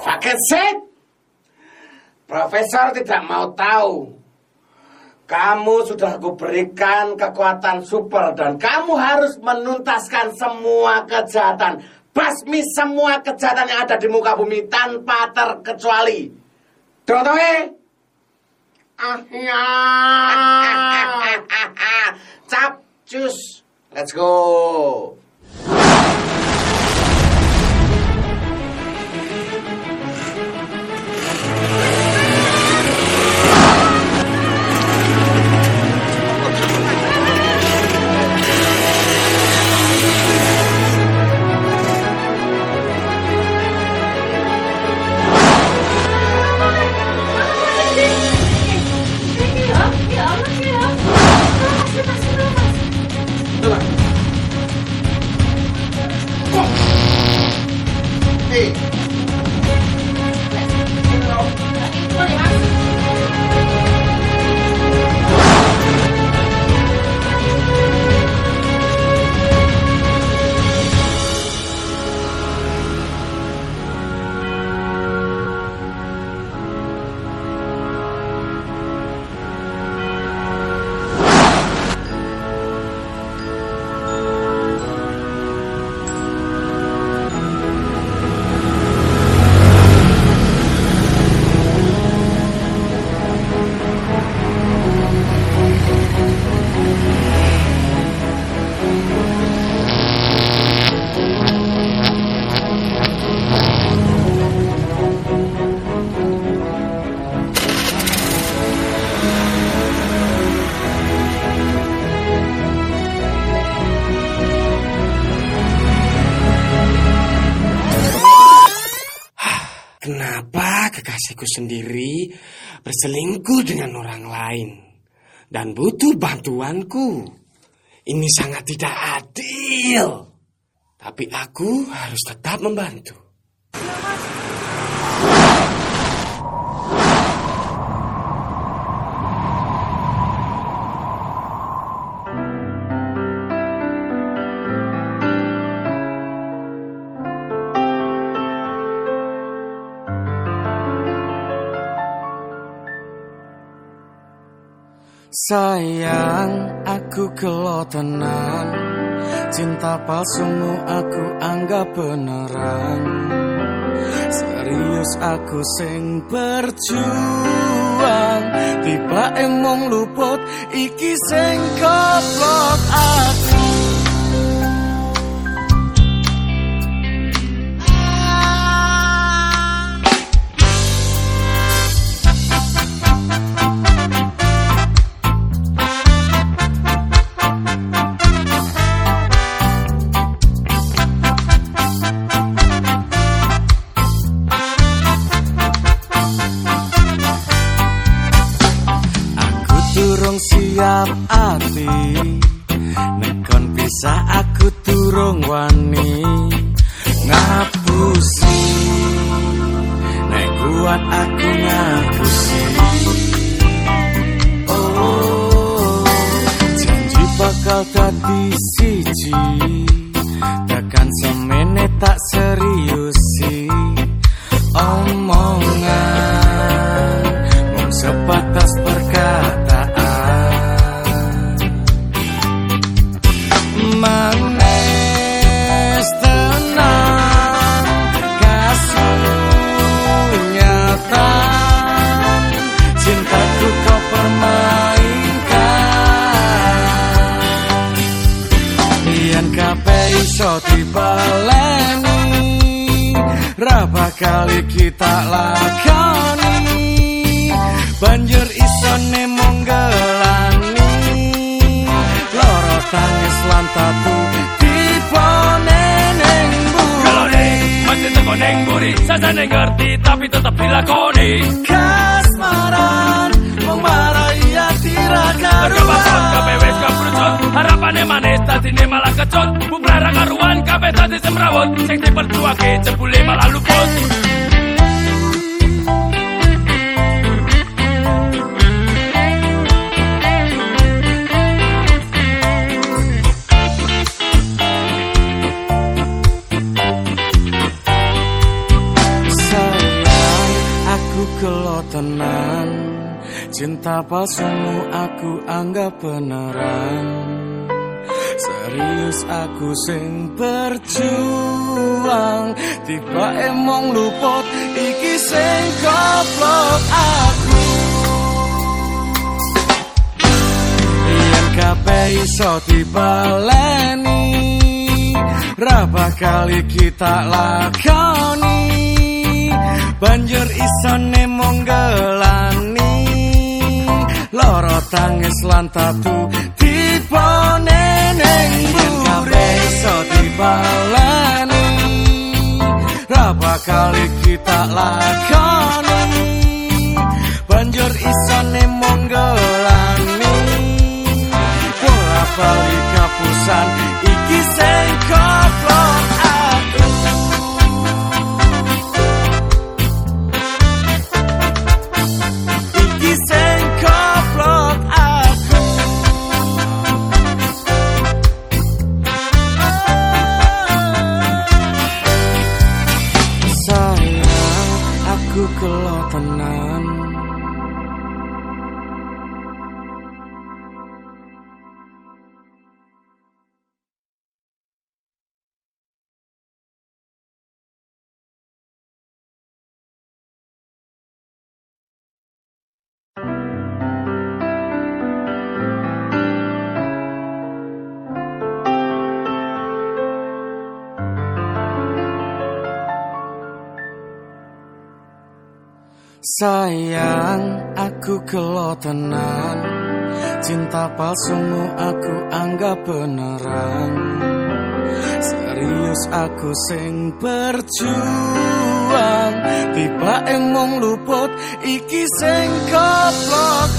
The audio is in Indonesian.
Fakeset! Profesor tidak mau tahu. Kamu sudah aku berikan kekuatan super dan kamu harus menuntaskan semua kejahatan. Basmi semua kejahatan yang ada di muka bumi tanpa terkecuali. Dotoe? Cap, cus. Let's go. Hey. Kenapa kekasihku sendiri berselingkuh dengan orang lain dan butuh bantuanku? Ini sangat tidak adil. Tapi aku harus tetap membantu. Sayang, aku kelo tenan Cinta palsumu aku anggap beneran. Serius aku sing berjuang. Tiba emong luput iki sing koplok Aku siap ati. Nekon bisa aku durung wani Ngapusi. Nek kuat aku ngapusi. Oh Janji bakal tadi iso dibaleni Ra bakal kita lakoni. Banjur iso nemong gelani Loro tangis lan tatu Dipone neng buri Masih teko neng buri ngerti tapi tetap dilakoni. Kasmaran Mong marai hati raga Harga bakot kabeh wis kabrucut Harapane tadi malah kecut Bubrara karuan kabeh tadi semrawut. Sing ke cepule malah lupus tenang Cinta palsumu aku anggap beneran. Serius aku sing berjuang. Tiba emong luput iki sing goblok aku. Yen kabeh iso dibaleni Ra kali kita lakoni. Banjur isone mung gelani Loro tangis lan tatu dipone ning mburi iso dibaleni Ra kali kita lakoni iku kelak Sayang, aku kelo tenan Cinta palsumu aku anggap beneran. Serius aku sing berjuang. Tiba emong luput iki sing goblok